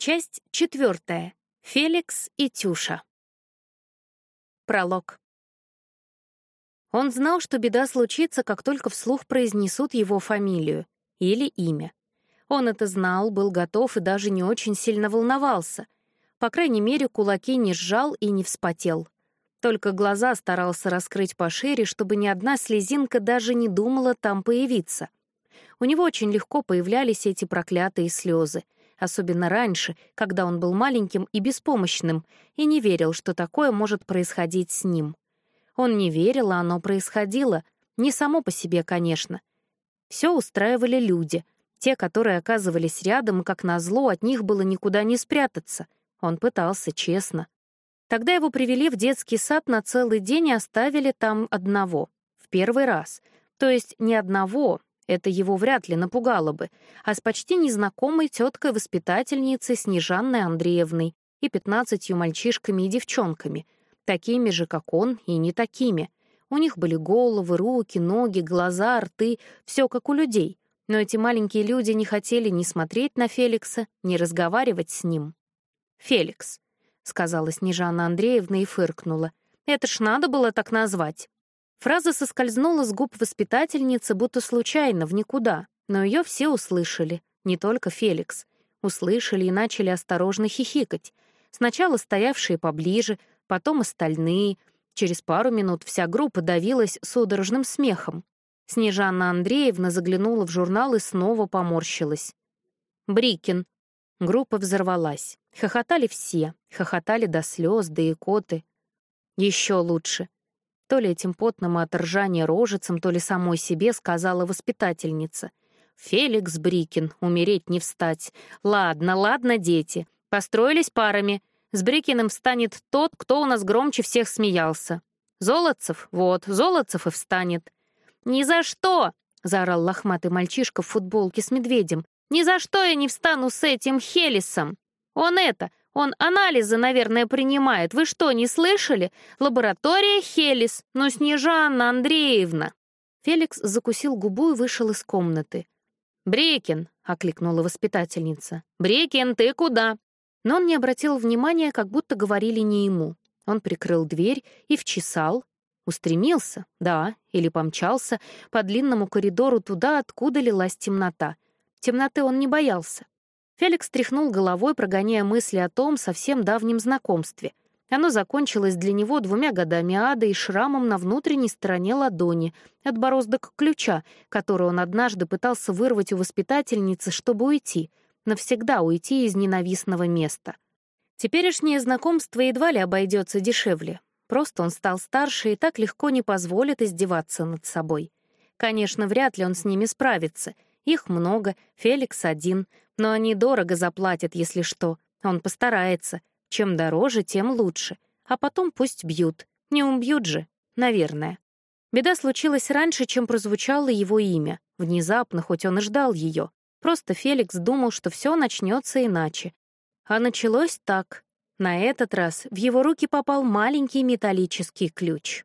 Часть четвертая. Феликс и Тюша. Пролог. Он знал, что беда случится, как только вслух произнесут его фамилию или имя. Он это знал, был готов и даже не очень сильно волновался. По крайней мере, кулаки не сжал и не вспотел. Только глаза старался раскрыть пошире, чтобы ни одна слезинка даже не думала там появиться. У него очень легко появлялись эти проклятые слезы — особенно раньше, когда он был маленьким и беспомощным, и не верил, что такое может происходить с ним. Он не верил, а оно происходило, не само по себе, конечно. Все устраивали люди, те, которые оказывались рядом, и, как назло, от них было никуда не спрятаться. Он пытался, честно. Тогда его привели в детский сад на целый день и оставили там одного. В первый раз. То есть не одного, это его вряд ли напугало бы, а с почти незнакомой теткой-воспитательницей Снежанной Андреевной и пятнадцатью мальчишками и девчонками, такими же, как он, и не такими. У них были головы, руки, ноги, глаза, рты, все как у людей. Но эти маленькие люди не хотели ни смотреть на Феликса, ни разговаривать с ним. «Феликс», — сказала Снежана Андреевна и фыркнула. «Это ж надо было так назвать». Фраза соскользнула с губ воспитательницы, будто случайно, в никуда, но ее все услышали, не только Феликс. Услышали и начали осторожно хихикать. Сначала стоявшие поближе, потом остальные. Через пару минут вся группа давилась судорожным смехом. Снежана Андреевна заглянула в журнал и снова поморщилась. «Брикин». Группа взорвалась. Хохотали все, хохотали до слез, до икоты. Еще лучше. То ли этим потным от ржания рожицам, то ли самой себе сказала воспитательница. «Феликс Брикин, умереть не встать. Ладно, ладно, дети. Построились парами. С Брикиным встанет тот, кто у нас громче всех смеялся. Золотцев? Вот, Золотцев и встанет». «Ни за что!» — заорал лохматый мальчишка в футболке с медведем. «Ни за что я не встану с этим Хелисом! Он это, он анализы, наверное, принимает. Вы что, не слышали? Лаборатория Хелис. Ну, Снежанна Андреевна. Феликс закусил губу и вышел из комнаты. «Брекин!» — окликнула воспитательница. «Брекин, ты куда?» Но он не обратил внимания, как будто говорили не ему. Он прикрыл дверь и вчесал, устремился, да, или помчался по длинному коридору туда, откуда лилась темнота. Темноты он не боялся. Феликс тряхнул головой, прогоняя мысли о том совсем давнем знакомстве. Оно закончилось для него двумя годами ада и шрамом на внутренней стороне ладони, от бороздок ключа, который он однажды пытался вырвать у воспитательницы, чтобы уйти, навсегда уйти из ненавистного места. Теперешнее знакомство едва ли обойдется дешевле. Просто он стал старше и так легко не позволит издеваться над собой. Конечно, вряд ли он с ними справится. Их много, Феликс один, но они дорого заплатят, если что. Он постарается. Чем дороже, тем лучше. А потом пусть бьют. Не убьют же, наверное. Беда случилась раньше, чем прозвучало его имя. Внезапно, хоть он и ждал ее. Просто Феликс думал, что все начнется иначе. А началось так. На этот раз в его руки попал маленький металлический ключ.